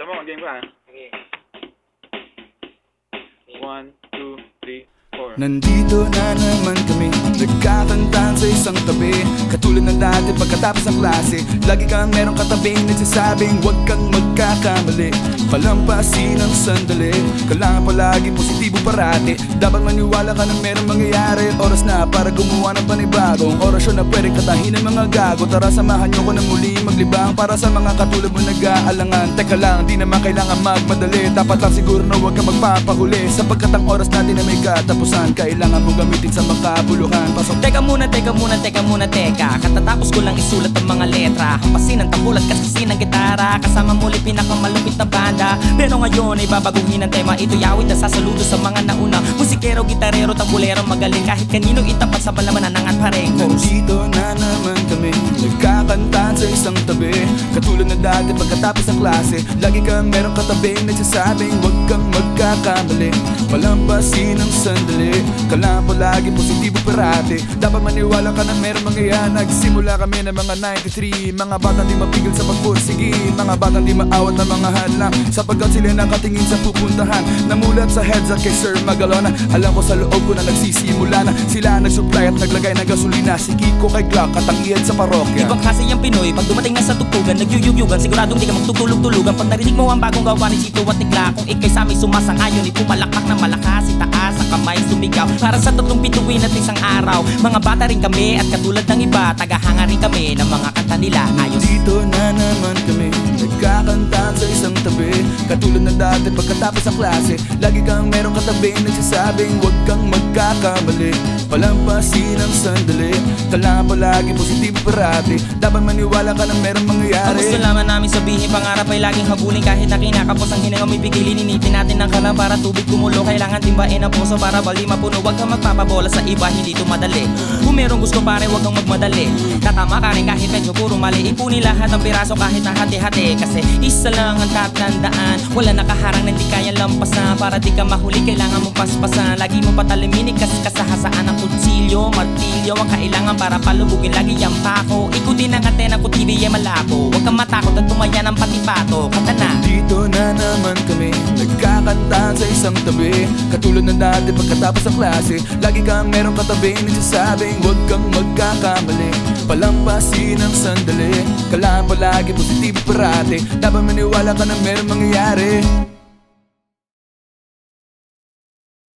Tama, mag-game ka ha. Sige. One, two, three, four. Nandito na naman kami Nagkakantahan sa isang tabi Katulad ng dati pagkatapos ng klase Lagi kang merong katabing nagsasabing Huwag kang magkakamali. Palampasin ang sandali Kailangan palagi positibo parati. Dapat maniwala ka na merong mangyayari Oras na para gumawa ng panibagong Orasyon na pwedeng katahin ng mga gago. Tara samahan nyo ko na muli maglibang Para sa mga katulad mo nag-aalangan. Teka lang, di naman kailangan magmadali. Dapat lang siguro na huwag kang magpapahuli. Sapagkat ang oras natin na may katapusan Kailangan mo gamitin sa makabuluhan. Pasok. Teka muna, teka muna, teka muna, teka Katatapos ko lang isulat ang mga letra. Hampasin ang tambulat kasi ng gitara. Kasama muli pinakamalupit na banda. Pero ngayon ay babaguhin ang tema. Ito yawit na sasaludo sa mga nauna. Musikero, gitarero, tambulero Magaling. Kahit kanino itapat sa balamanan ng atparengkos Nandito na naman kami Nagkakantahan sa isang tabi. Katulad na dati pagkatapos ng klase Lagi kang merong katabing nagsasabing Huwag kang magkakamali Palampasin ang sandali. Kailangan palagi positibo parati. Dapat maniwala ka na merong mangyayari. Nagsimula kami ng mga 93 Mga batang di mapigil sa pagpursigi. Mga batang di maawat ng mga hadlang Sapagkat sila nakatingin sa pupuntahan. Namulat sa heads at kay Sir Magalona. Alam ko sa loob ko na nagsisimula na. Sila nagsupply at naglagay ng gasolina. Si Kiko kay Glock at ang sa parokya. Ibang klase yung Pinoy. Pag dumating na sa tugtugan Nagyuyugyugan. Siguradong di ka magtutulog-tulugan Pag narinig mo ang bagong gawa ni Chito at Tigla Kung ikay sa amin sumasang-ayon Ipumalapak na malakas Itaas sa kamay sumigaw. Para sa tatlong bituin at isang araw Mga bata rin kami At katulad ng iba Tagahanga rin kami Ng mga kanta nila. Ayos. Dito na naman kami Nagkakantahan sa isang tabi. Katulad na dati pagkatapos ng klase Lagi kang merong katabing nagsasabing Huwag kang magkakamali Palampasin ang sandali. Kailangan palagi positibo parati. Dapat maniwala ka na merong Ang mangyayari gusto lamang namin sabihin Pangarap ay laging habulin. Kahit na kinakapos ang hininga May pigilin. Initin natin ng kalam Para tubig kumulo Kailangan timbain ang puso Para bali mapuno. Huwag kang magpapabola sa iba Hindi ito madali. Kung merong gusto pare Huwag kang magmadali. Tatama ka rin kahit medyo puro mali. Ipunin lahat ng piraso Kahit na hati-hati. Kasi isa lang ang tatandaan. Wala nakaharang na hindi kaya lampasan. Para di ka mahuli Kailangan mong paspasan. Lagi mo patalimini Kasi kasahasaan ang kutsilyo Martilyo ang kailangan para palubugin Lagi ang pako. Ikutin ang antena ko TV ay malabo. Huwag kang matakot at tumaya ng patipato Kanta na. Dito na naman kami Nagkakantahan sa isang tabi. Katulad na dati pagkatapos ng klase Lagi kang merong katabing nagsasabing Huwag kang magkakamali. Palampasin ang sandali Kailangan palagi positibo parati. Dapat maniwala ka na merong mangyayari